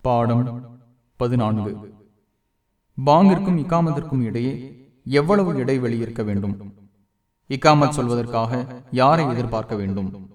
பாடம் பதினான்கு. பாங்கிற்கும் இக்காமத்திற்கும் இடையே எவ்வளவு இடைவெளி இருக்க வேண்டும்? இக்காமத் சொல்வதற்காக யாரை எதிர்பார்க்க வேண்டும்?